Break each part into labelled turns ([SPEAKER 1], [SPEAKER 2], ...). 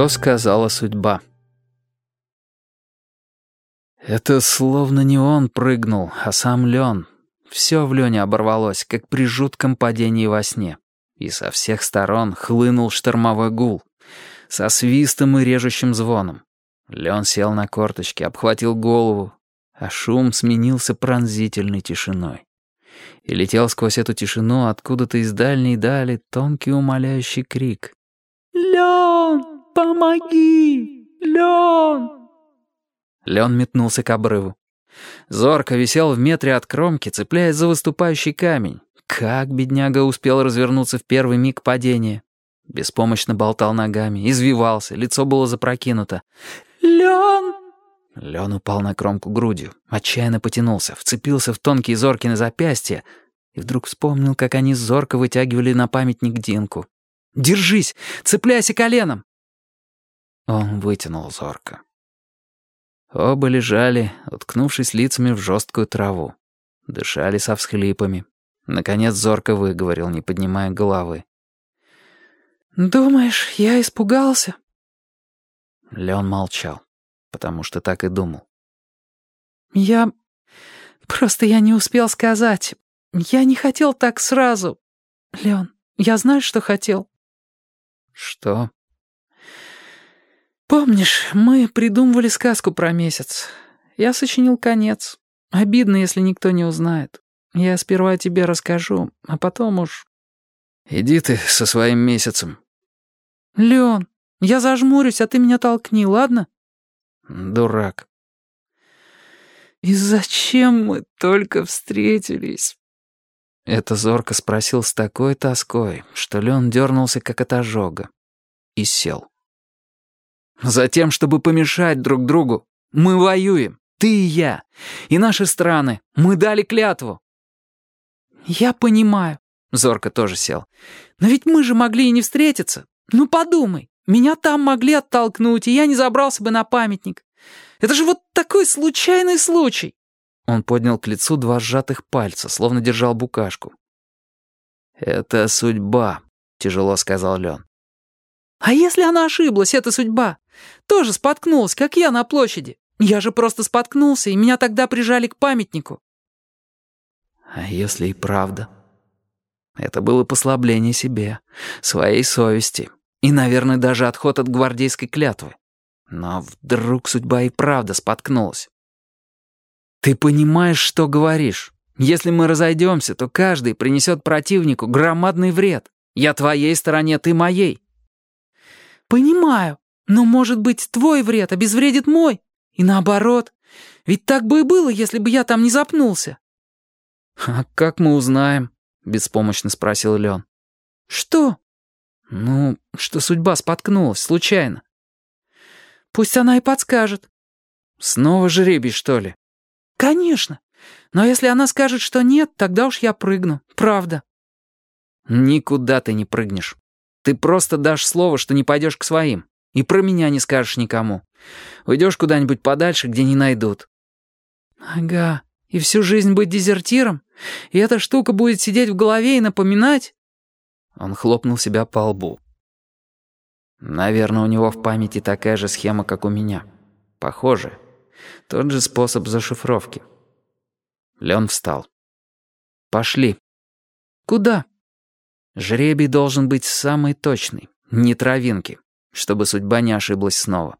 [SPEAKER 1] Что сказала судьба? Это словно не он прыгнул, а сам Лен. Все в Лене оборвалось, как при жутком падении во сне. И со всех сторон хлынул штормовой гул. Со свистом и режущим звоном. Лен сел на корточки, обхватил голову, а шум сменился пронзительной тишиной. И летел сквозь эту тишину откуда-то из дальней дали тонкий умоляющий крик.
[SPEAKER 2] «Лен!» «Помоги! Лен!»
[SPEAKER 1] Лен метнулся к обрыву. Зорко висел в метре от кромки, цепляясь за выступающий камень. Как бедняга успел развернуться в первый миг падения. Беспомощно болтал ногами, извивался, лицо было запрокинуто.
[SPEAKER 2] «Лен!»
[SPEAKER 1] Лен упал на кромку грудью, отчаянно потянулся, вцепился в тонкие Зоркины запястья и вдруг вспомнил, как они зорко вытягивали на памятник Динку. «Держись! Цепляйся коленом!» Он вытянул зорко. Оба лежали, уткнувшись лицами в жесткую траву. Дышали со всхлипами. Наконец зорко выговорил, не поднимая головы.
[SPEAKER 2] «Думаешь, я испугался?»
[SPEAKER 1] Леон молчал, потому что так и думал.
[SPEAKER 2] «Я... Просто я не успел сказать. Я не хотел так сразу. Леон, я знаю, что хотел».
[SPEAKER 1] «Что?»
[SPEAKER 2] «Помнишь, мы придумывали сказку про месяц. Я сочинил конец. Обидно, если никто не узнает. Я сперва тебе расскажу, а потом уж...»
[SPEAKER 1] «Иди ты со своим месяцем».
[SPEAKER 2] «Леон, я зажмурюсь, а ты меня толкни, ладно?»
[SPEAKER 1] «Дурак».
[SPEAKER 2] «И зачем мы только встретились?»
[SPEAKER 1] Это зорко спросил с такой тоской, что Леон дернулся как от ожога и сел. Затем, чтобы помешать друг другу. Мы воюем, ты и я. И наши страны. Мы дали клятву».
[SPEAKER 2] «Я понимаю», — Зорко тоже сел. «Но ведь мы же могли и не встретиться. Ну подумай, меня там могли оттолкнуть, и я не забрался бы на памятник. Это же вот такой случайный случай».
[SPEAKER 1] Он поднял к лицу два сжатых пальца, словно держал букашку. «Это судьба», — тяжело сказал Лен.
[SPEAKER 2] «А если она ошиблась, это судьба? Тоже споткнулась, как я на площади. Я же просто споткнулся, и меня тогда прижали к памятнику».
[SPEAKER 1] «А если и правда?» Это было послабление себе, своей совести и, наверное, даже отход от гвардейской клятвы. Но вдруг судьба и правда споткнулась. «Ты понимаешь, что говоришь? Если мы разойдемся, то каждый принесет противнику громадный вред. Я твоей стороне, ты моей.
[SPEAKER 2] «Понимаю, но, может быть, твой вред обезвредит мой? И наоборот. Ведь так бы и было, если бы я там не запнулся».
[SPEAKER 1] «А как мы узнаем?» — беспомощно спросил Лен.
[SPEAKER 2] «Что?»
[SPEAKER 1] «Ну, что судьба споткнулась, случайно».
[SPEAKER 2] «Пусть она и подскажет».
[SPEAKER 1] «Снова жребий, что ли?»
[SPEAKER 2] «Конечно. Но если она скажет, что нет, тогда уж я прыгну. Правда».
[SPEAKER 1] «Никуда ты не прыгнешь. Ты просто дашь слово, что не пойдешь к своим. И про меня не скажешь никому. Уйдешь куда-нибудь подальше, где не найдут».
[SPEAKER 2] «Ага, и всю жизнь быть дезертиром? И эта штука будет сидеть в голове и напоминать?»
[SPEAKER 1] Он хлопнул себя по лбу. «Наверное, у него в памяти такая же схема, как у меня. Похоже. Тот же способ зашифровки». Лен встал. «Пошли».
[SPEAKER 2] «Куда?»
[SPEAKER 1] Жребий должен быть самый точный, не травинки, чтобы судьба не ошиблась снова.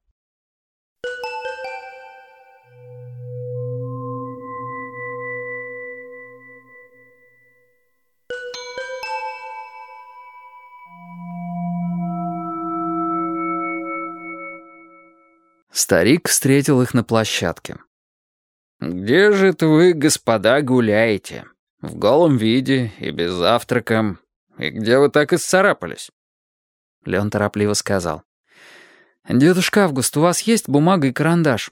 [SPEAKER 1] Старик встретил их на площадке. «Где же это вы, господа, гуляете? В голом виде и без завтрака, «И где вы так исцарапались?» Леон торопливо сказал. «Дедушка Август, у вас есть бумага и карандаш?»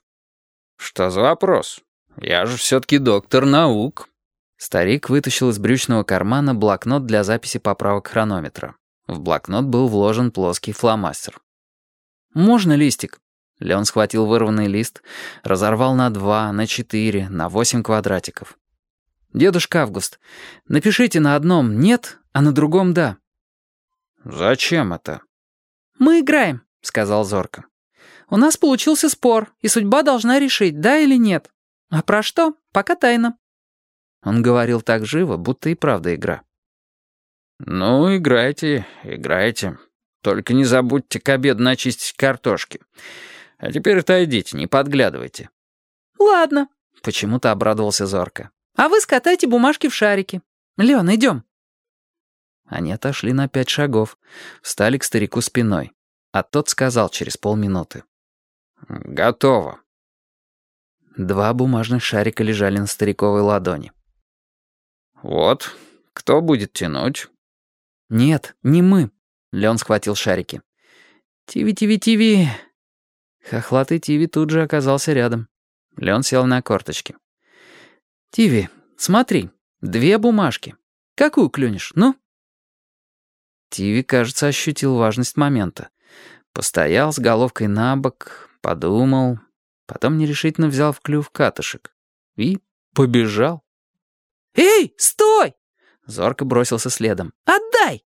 [SPEAKER 1] «Что за вопрос? Я же все-таки доктор наук». Старик вытащил из брючного кармана блокнот для записи поправок хронометра. В блокнот был вложен плоский фломастер. «Можно листик?» Леон схватил вырванный лист, разорвал на два, на четыре, на восемь квадратиков. «Дедушка Август, напишите на одном «нет», а на другом «да». «Зачем это?»
[SPEAKER 2] «Мы играем. — сказал Зорко. «У нас получился спор, и судьба должна решить, да или нет. А про что? Пока тайна».
[SPEAKER 1] Он говорил так живо, будто и правда игра. «Ну, играйте, играйте. Только не забудьте к обеду начистить картошки. А теперь отойдите, не подглядывайте».
[SPEAKER 2] «Ладно», —
[SPEAKER 1] почему-то обрадовался Зорко.
[SPEAKER 2] «А вы скатайте бумажки в шарики. Леон, идем».
[SPEAKER 1] Они отошли на пять шагов, встали к старику спиной, а тот сказал через полминуты. «Готово». Два бумажных шарика лежали на стариковой ладони. «Вот, кто будет тянуть?»
[SPEAKER 2] «Нет, не мы», — Леон схватил шарики. «Тиви, Тиви, Тиви». Хохлатый Тиви тут же оказался рядом. Леон сел на корточки. «Тиви, смотри, две бумажки. Какую клюнешь, ну?» Тиви, кажется, ощутил важность момента. Постоял с головкой на бок, подумал, потом нерешительно взял в клюв катышек и побежал. «Эй, стой!» Зорко бросился следом. «Отдай!»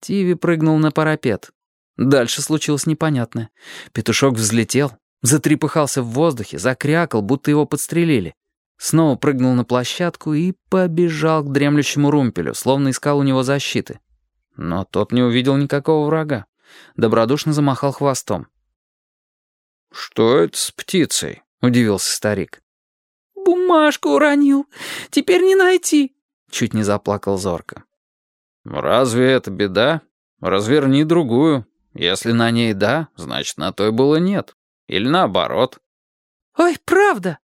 [SPEAKER 2] Тиви прыгнул на парапет. Дальше случилось непонятное. Петушок взлетел, затрепыхался в воздухе, закрякал, будто его подстрелили. Снова прыгнул на площадку и побежал к дремлющему румпелю, словно искал у него защиты. Но тот не увидел никакого врага. Добродушно замахал хвостом.
[SPEAKER 1] «Что это с птицей?» — удивился старик.
[SPEAKER 2] «Бумажку уронил. Теперь не найти», — чуть не заплакал Зорко.
[SPEAKER 1] «Разве это беда? Разверни другую. Если на ней «да», значит, на той было «нет». Или наоборот».
[SPEAKER 2] «Ой, правда?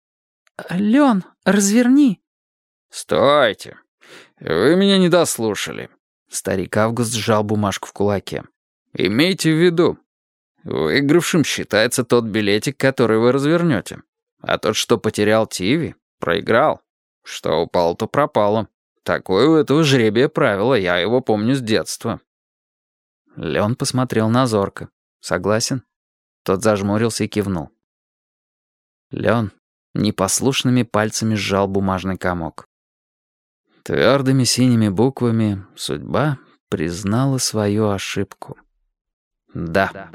[SPEAKER 2] Лен, разверни».
[SPEAKER 1] «Стойте. Вы меня не дослушали». Старик Август сжал бумажку в кулаке. «Имейте в виду, выигравшим считается тот билетик, который вы развернете. А тот, что потерял Тиви, проиграл. Что упало, то пропало. Такое у этого жребия правило, я его помню с детства». Леон посмотрел на Зорка. «Согласен?» Тот зажмурился и кивнул. Леон непослушными пальцами сжал бумажный комок. Твердыми синими буквами судьба признала свою ошибку. Да.